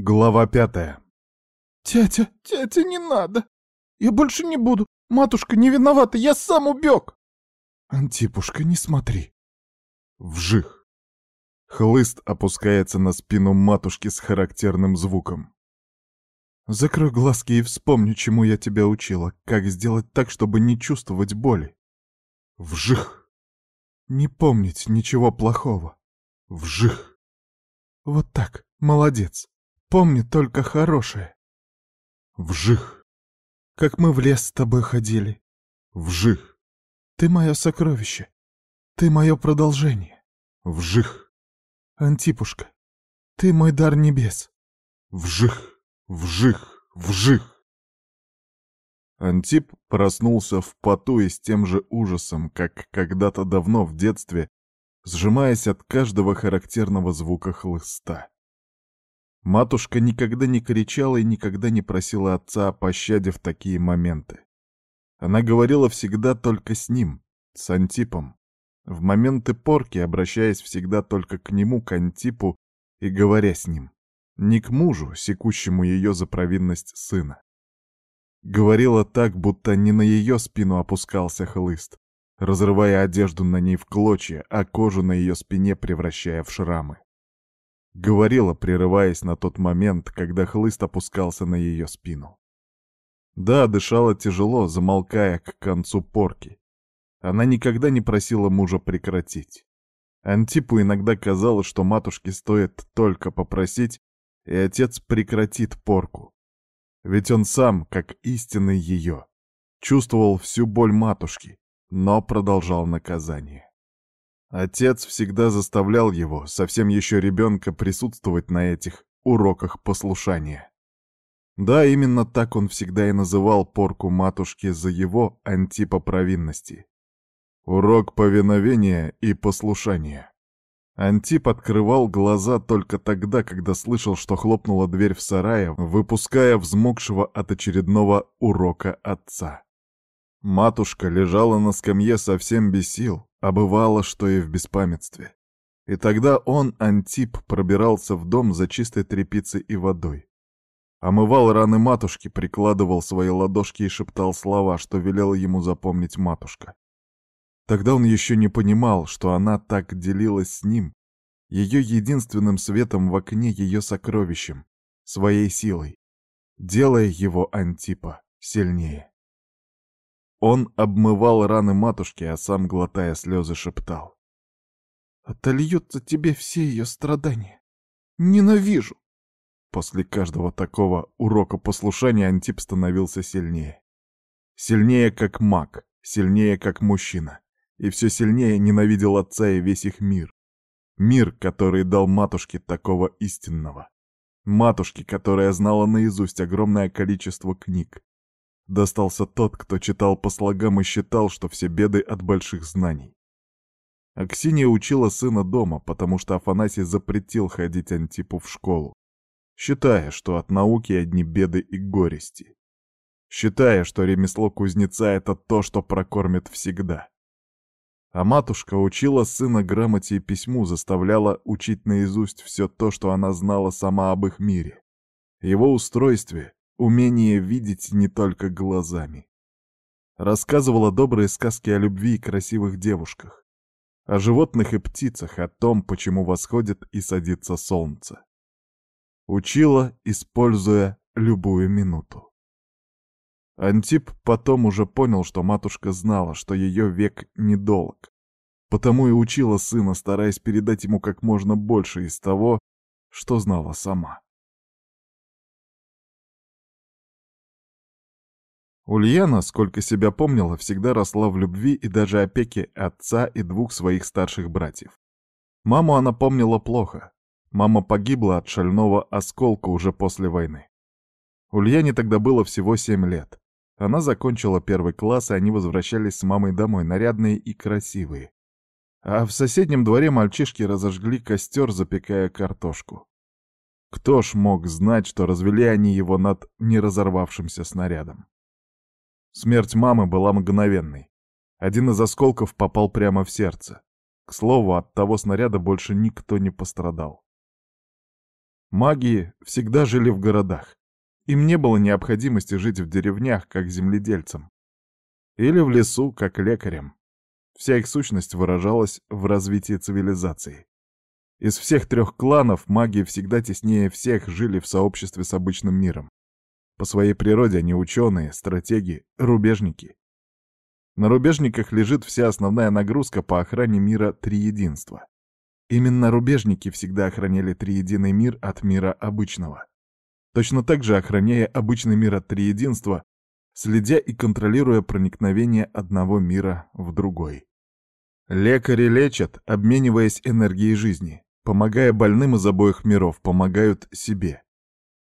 Глава пятая. «Тятя, тятя, не надо! Я больше не буду! Матушка не виновата, я сам убег!» «Антипушка, не смотри!» Вжих. Хлыст опускается на спину матушки с характерным звуком. «Закрой глазки и вспомни, чему я тебя учила, как сделать так, чтобы не чувствовать боли. Вжих. Не помнить ничего плохого. Вжих. Вот так, молодец. Помни только хорошее. Вжих. Как мы в лес с тобой ходили. Вжих. Ты мое сокровище. Ты мое продолжение. Вжих. Антипушка, ты мой дар небес. Вжих, вжих, вжих. Антип проснулся в поту и с тем же ужасом, как когда-то давно в детстве, сжимаясь от каждого характерного звука хлыста. Матушка никогда не кричала и никогда не просила отца о пощаде в такие моменты. Она говорила всегда только с ним, с Антипом. В моменты порки, обращаясь всегда только к нему, к Антипу, и говоря с ним. Не к мужу, секущему ее за провинность сына. Говорила так, будто не на ее спину опускался хлыст, разрывая одежду на ней в клочья, а кожу на ее спине превращая в шрамы. Говорила, прерываясь на тот момент, когда хлыст опускался на ее спину. Да, дышала тяжело, замолкая к концу порки. Она никогда не просила мужа прекратить. Антипу иногда казалось, что матушке стоит только попросить, и отец прекратит порку. Ведь он сам, как истинный ее, чувствовал всю боль матушки, но продолжал наказание. Отец всегда заставлял его, совсем еще ребенка, присутствовать на этих уроках послушания. Да, именно так он всегда и называл порку матушки за его антипа провинности. Урок повиновения и послушания. Антип открывал глаза только тогда, когда слышал, что хлопнула дверь в сарае, выпуская взмокшего от очередного урока отца. Матушка лежала на скамье совсем без сил, а бывало, что и в беспамятстве. И тогда он, Антип, пробирался в дом за чистой тряпицей и водой. Омывал раны матушки, прикладывал свои ладошки и шептал слова, что велела ему запомнить матушка. Тогда он еще не понимал, что она так делилась с ним, ее единственным светом в окне, ее сокровищем, своей силой, делая его Антипа сильнее. Он обмывал раны матушки, а сам, глотая слезы, шептал. «Отольются тебе все ее страдания. Ненавижу!» После каждого такого урока послушания Антип становился сильнее. Сильнее как маг, сильнее как мужчина. И все сильнее ненавидел отца и весь их мир. Мир, который дал матушке такого истинного. Матушке, которая знала наизусть огромное количество книг, достался тот, кто читал по слогам и считал, что все беды от больших знаний. Аксинья учила сына дома, потому что Афанасий запретил ходить Антипу в школу, считая, что от науки одни беды и горести. Считая, что ремесло кузнеца — это то, что прокормит всегда. А матушка учила сына грамоте и письму, заставляла учить наизусть все то, что она знала сама об их мире, его устройстве, Умение видеть не только глазами. Рассказывала добрые сказки о любви и красивых девушках, о животных и птицах, о том, почему восходит и садится солнце. Учила, используя любую минуту. Антип потом уже понял, что матушка знала, что ее век недолг, потому и учила сына, стараясь передать ему как можно больше из того, что знала сама. Ульяна, сколько себя помнила, всегда росла в любви и даже опеке отца и двух своих старших братьев. Маму она помнила плохо. Мама погибла от шального осколка уже после войны. Ульяне тогда было всего семь лет. Она закончила первый класс, и они возвращались с мамой домой, нарядные и красивые. А в соседнем дворе мальчишки разожгли костер, запекая картошку. Кто ж мог знать, что развели они его над неразорвавшимся снарядом? Смерть мамы была мгновенной. Один из осколков попал прямо в сердце. К слову, от того снаряда больше никто не пострадал. Маги всегда жили в городах. Им не было необходимости жить в деревнях, как земледельцам. Или в лесу, как лекарям. Вся их сущность выражалась в развитии цивилизации. Из всех трех кланов маги всегда теснее всех жили в сообществе с обычным миром. По своей природе они ученые, стратеги, рубежники. На рубежниках лежит вся основная нагрузка по охране мира Триединства. Именно рубежники всегда охраняли Триединый мир от мира обычного. Точно так же охраняя обычный мир от Триединства, следя и контролируя проникновение одного мира в другой. Лекари лечат, обмениваясь энергией жизни. Помогая больным из обоих миров, помогают себе.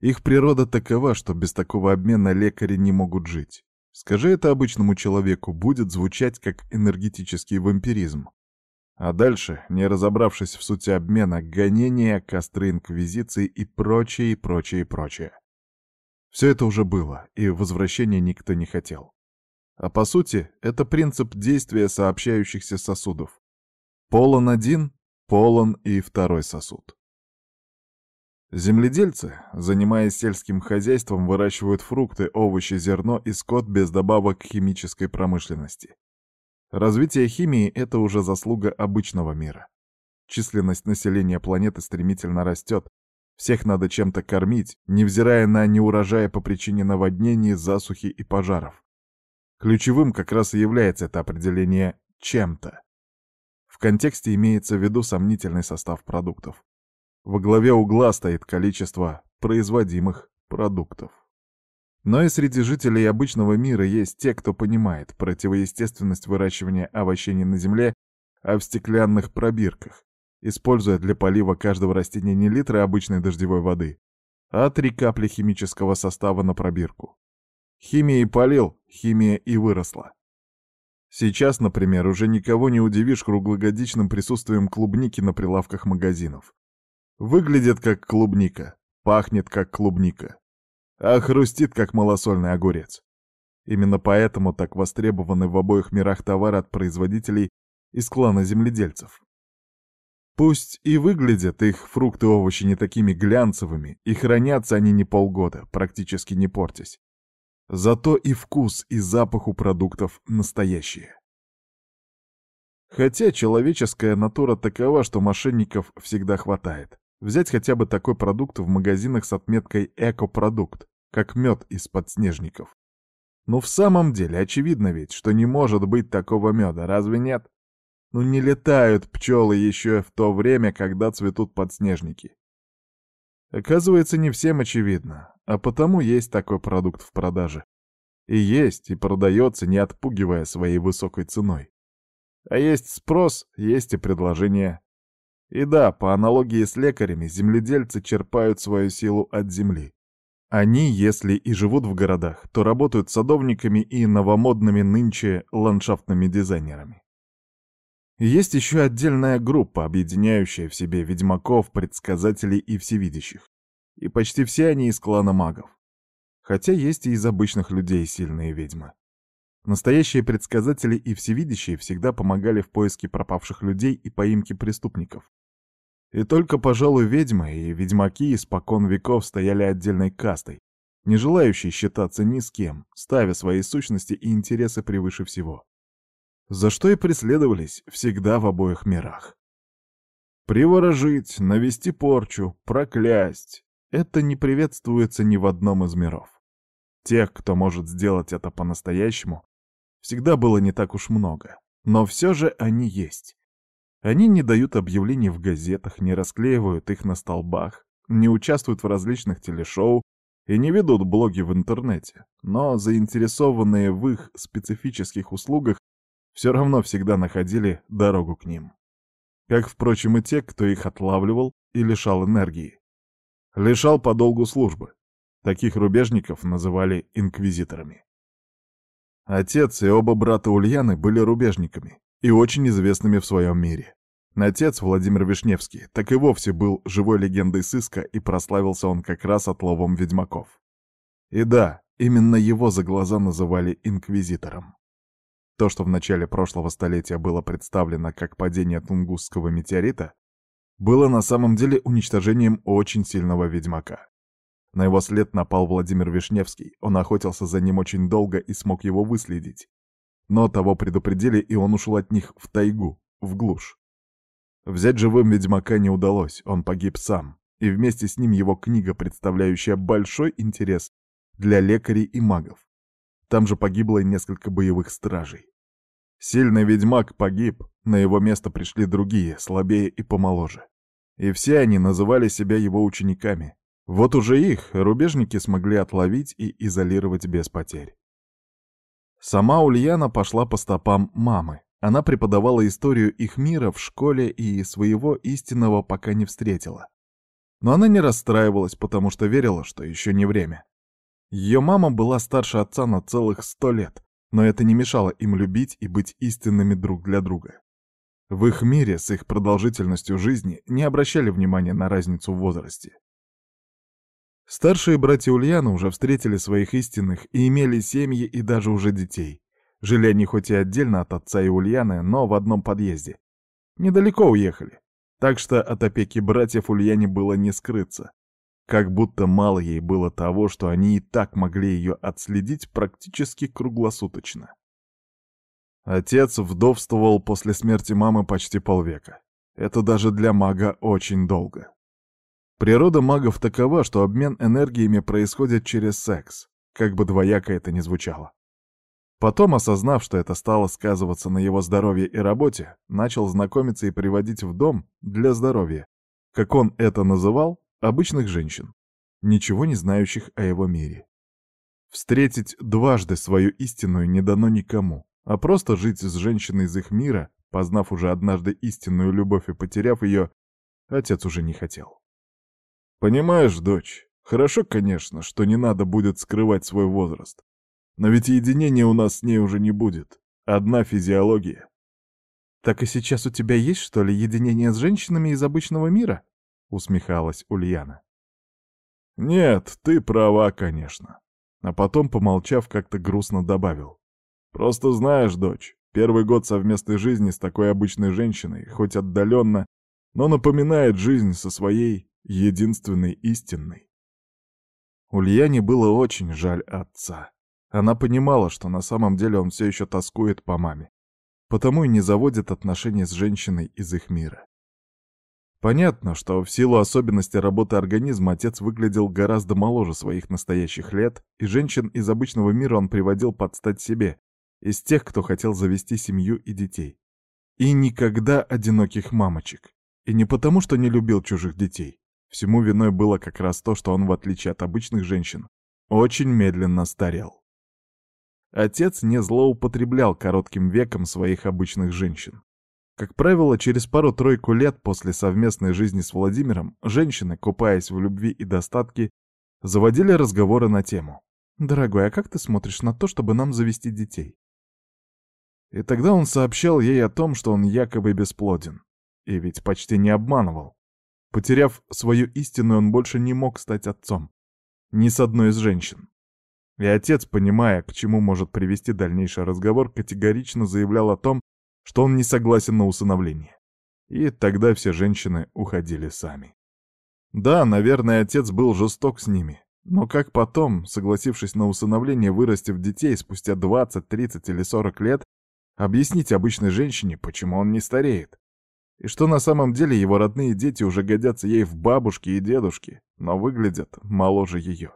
Их природа такова, что без такого обмена лекари не могут жить. Скажи это обычному человеку, будет звучать как энергетический вампиризм. А дальше, не разобравшись в сути обмена, гонения, костры инквизиции и прочее, прочее, прочее. Все это уже было, и возвращения никто не хотел. А по сути, это принцип действия сообщающихся сосудов. Полон один, полон и второй сосуд. Земледельцы, занимаясь сельским хозяйством, выращивают фрукты, овощи, зерно и скот без добавок химической промышленности. Развитие химии — это уже заслуга обычного мира. Численность населения планеты стремительно растет, всех надо чем-то кормить, невзирая на неурожаи по причине наводнений, засухи и пожаров. Ключевым как раз и является это определение «чем-то» контексте имеется в виду сомнительный состав продуктов. Во главе угла стоит количество производимых продуктов. Но и среди жителей обычного мира есть те, кто понимает противоестественность выращивания овощей не на земле, а в стеклянных пробирках, используя для полива каждого растения не литры обычной дождевой воды, а три капли химического состава на пробирку. Химия и полил, химия и выросла. Сейчас, например, уже никого не удивишь круглогодичным присутствием клубники на прилавках магазинов. Выглядит как клубника, пахнет как клубника, а хрустит как малосольный огурец. Именно поэтому так востребованы в обоих мирах товары от производителей из клана земледельцев. Пусть и выглядят их фрукты и овощи не такими глянцевыми, и хранятся они не полгода, практически не портясь. Зато и вкус, и запах у продуктов настоящие. Хотя человеческая натура такова, что мошенников всегда хватает. Взять хотя бы такой продукт в магазинах с отметкой «экопродукт», как мед из подснежников. Ну в самом деле, очевидно ведь, что не может быть такого меда, разве нет? Ну не летают пчелы еще в то время, когда цветут подснежники. Оказывается, не всем очевидно, а потому есть такой продукт в продаже. И есть, и продается, не отпугивая своей высокой ценой. А есть спрос, есть и предложение. И да, по аналогии с лекарями, земледельцы черпают свою силу от земли. Они, если и живут в городах, то работают садовниками и новомодными нынче ландшафтными дизайнерами. Есть еще отдельная группа, объединяющая в себе ведьмаков, предсказателей и всевидящих. И почти все они из клана магов. Хотя есть и из обычных людей сильные ведьмы. Настоящие предсказатели и всевидящие всегда помогали в поиске пропавших людей и поимке преступников. И только, пожалуй, ведьмы и ведьмаки испокон веков стояли отдельной кастой, не желающей считаться ни с кем, ставя свои сущности и интересы превыше всего за что и преследовались всегда в обоих мирах. Приворожить, навести порчу, проклясть — это не приветствуется ни в одном из миров. Тех, кто может сделать это по-настоящему, всегда было не так уж много, но все же они есть. Они не дают объявлений в газетах, не расклеивают их на столбах, не участвуют в различных телешоу и не ведут блоги в интернете, но заинтересованные в их специфических услугах все равно всегда находили дорогу к ним. Как, впрочем, и те, кто их отлавливал и лишал энергии. Лишал по долгу службы. Таких рубежников называли инквизиторами. Отец и оба брата Ульяны были рубежниками и очень известными в своем мире. Отец, Владимир Вишневский, так и вовсе был живой легендой сыска, и прославился он как раз отловом ведьмаков. И да, именно его за глаза называли инквизитором. То, что в начале прошлого столетия было представлено как падение Тунгусского метеорита, было на самом деле уничтожением очень сильного ведьмака. На его след напал Владимир Вишневский, он охотился за ним очень долго и смог его выследить. Но того предупредили, и он ушел от них в тайгу, в глушь. Взять живым ведьмака не удалось, он погиб сам, и вместе с ним его книга, представляющая большой интерес для лекарей и магов. Там же погибло и несколько боевых стражей. Сильный ведьмак погиб, на его место пришли другие, слабее и помоложе. И все они называли себя его учениками. Вот уже их рубежники смогли отловить и изолировать без потерь. Сама Ульяна пошла по стопам мамы. Она преподавала историю их мира в школе и своего истинного пока не встретила. Но она не расстраивалась, потому что верила, что еще не время. Ее мама была старше отца на целых сто лет, но это не мешало им любить и быть истинными друг для друга. В их мире с их продолжительностью жизни не обращали внимания на разницу в возрасте. Старшие братья Ульяна уже встретили своих истинных и имели семьи и даже уже детей. Жили они хоть и отдельно от отца и Ульяны, но в одном подъезде. Недалеко уехали, так что от опеки братьев Ульяне было не скрыться. Как будто мало ей было того, что они и так могли ее отследить практически круглосуточно. Отец вдовствовал после смерти мамы почти полвека. Это даже для мага очень долго. Природа магов такова, что обмен энергиями происходит через секс, как бы двояко это ни звучало. Потом, осознав, что это стало сказываться на его здоровье и работе, начал знакомиться и приводить в дом для здоровья, как он это называл, обычных женщин, ничего не знающих о его мире. Встретить дважды свою истинную не дано никому, а просто жить с женщиной из их мира, познав уже однажды истинную любовь и потеряв ее, отец уже не хотел. «Понимаешь, дочь, хорошо, конечно, что не надо будет скрывать свой возраст, но ведь единения у нас с ней уже не будет, одна физиология». «Так и сейчас у тебя есть, что ли, единение с женщинами из обычного мира?» — усмехалась Ульяна. «Нет, ты права, конечно». А потом, помолчав, как-то грустно добавил. «Просто знаешь, дочь, первый год совместной жизни с такой обычной женщиной, хоть отдаленно, но напоминает жизнь со своей единственной истинной». Ульяне было очень жаль отца. Она понимала, что на самом деле он все еще тоскует по маме, потому и не заводит отношения с женщиной из их мира. Понятно, что в силу особенностей работы организма отец выглядел гораздо моложе своих настоящих лет, и женщин из обычного мира он приводил под стать себе, из тех, кто хотел завести семью и детей. И никогда одиноких мамочек. И не потому, что не любил чужих детей. Всему виной было как раз то, что он, в отличие от обычных женщин, очень медленно старел. Отец не злоупотреблял коротким веком своих обычных женщин. Как правило, через пару-тройку лет после совместной жизни с Владимиром женщины, купаясь в любви и достатке, заводили разговоры на тему «Дорогой, а как ты смотришь на то, чтобы нам завести детей?» И тогда он сообщал ей о том, что он якобы бесплоден. И ведь почти не обманывал. Потеряв свою истину, он больше не мог стать отцом. Ни с одной из женщин. И отец, понимая, к чему может привести дальнейший разговор, категорично заявлял о том, что он не согласен на усыновление. И тогда все женщины уходили сами. Да, наверное, отец был жесток с ними, но как потом, согласившись на усыновление, вырастив детей спустя 20, 30 или 40 лет, объяснить обычной женщине, почему он не стареет? И что на самом деле его родные дети уже годятся ей в бабушке и дедушке, но выглядят моложе ее.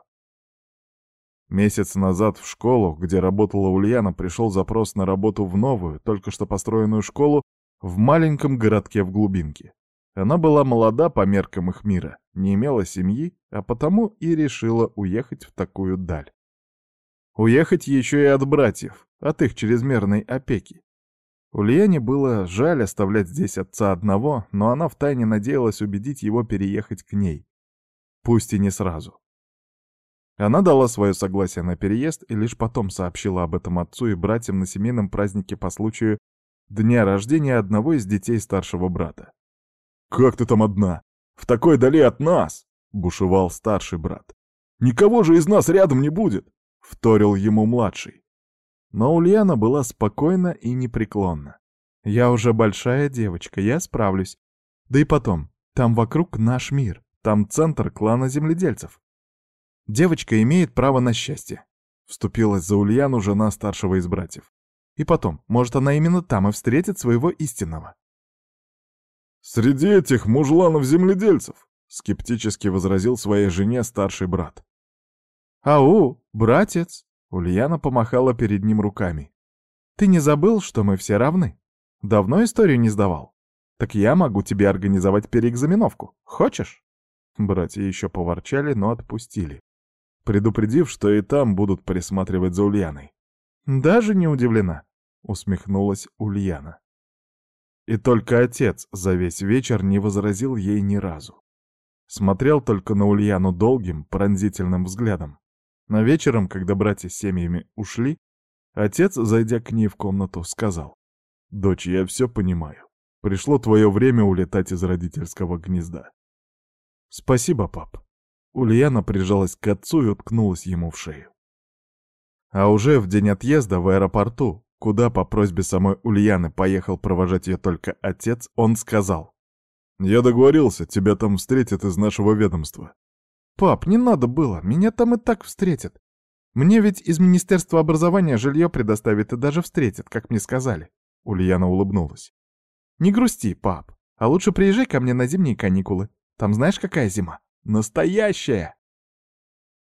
Месяц назад в школу, где работала Ульяна, пришел запрос на работу в новую, только что построенную школу в маленьком городке в глубинке. Она была молода по меркам их мира, не имела семьи, а потому и решила уехать в такую даль. Уехать еще и от братьев, от их чрезмерной опеки. Ульяне было жаль оставлять здесь отца одного, но она втайне надеялась убедить его переехать к ней. Пусть и не сразу. Она дала свое согласие на переезд и лишь потом сообщила об этом отцу и братьям на семейном празднике по случаю дня рождения одного из детей старшего брата. «Как ты там одна? В такой дали от нас!» — бушевал старший брат. «Никого же из нас рядом не будет!» — вторил ему младший. Но Ульяна была спокойна и непреклонна. «Я уже большая девочка, я справлюсь. Да и потом, Там вокруг наш мир, там центр клана земледельцев. Девочка имеет право на счастье. Вступилась за Ульяну жена старшего из братьев. И потом, может, она именно там и встретит своего истинного. «Среди этих мужланов-земледельцев», — скептически возразил своей жене старший брат. «Ау, братец!» — Ульяна помахала перед ним руками. «Ты не забыл, что мы все равны? Давно историю не сдавал? Так я могу тебе организовать переэкзаменовку. Хочешь?» Братья еще поворчали, но отпустили, предупредив, что и там будут присматривать за Ульяной. «Даже не удивлена», — усмехнулась Ульяна. И только отец за весь вечер не возразил ей ни разу. Смотрел только на Ульяну долгим, пронзительным взглядом. Но вечером, когда братья с семьями ушли, отец, зайдя к ней в комнату, сказал, «Дочь, я все понимаю. Пришло твое время улетать из родительского гнезда». «Спасибо, пап». Ульяна прижалась к отцу и уткнулась ему в шею. А уже в день отъезда в аэропорту, куда по просьбе самой Ульяны поехал провожать ее только отец, он сказал. «Я договорился, тебя там встретят из нашего ведомства». «Пап, не надо было, меня там и так встретят. Мне ведь из Министерства образования жилье предоставят и даже встретят, как мне сказали». Ульяна улыбнулась. «Не грусти, пап, а лучше приезжай ко мне на зимние каникулы. Там знаешь, какая зима? Настоящая!»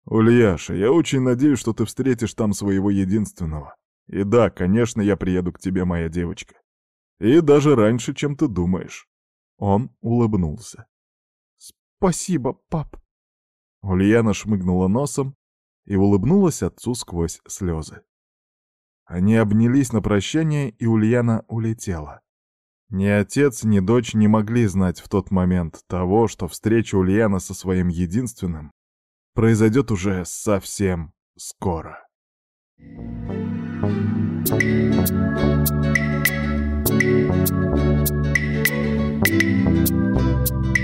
«Ульяша, я очень надеюсь, что ты встретишь там своего единственного. И да, конечно, я приеду к тебе, моя девочка. И даже раньше, чем ты думаешь». Он улыбнулся. «Спасибо, пап». Ульяна шмыгнула носом и улыбнулась отцу сквозь слезы. Они обнялись на прощание, и Ульяна улетела. Ни отец, ни дочь не могли знать в тот момент того, что встреча Ульяна со своим единственным произойдет уже совсем скоро. Thank you.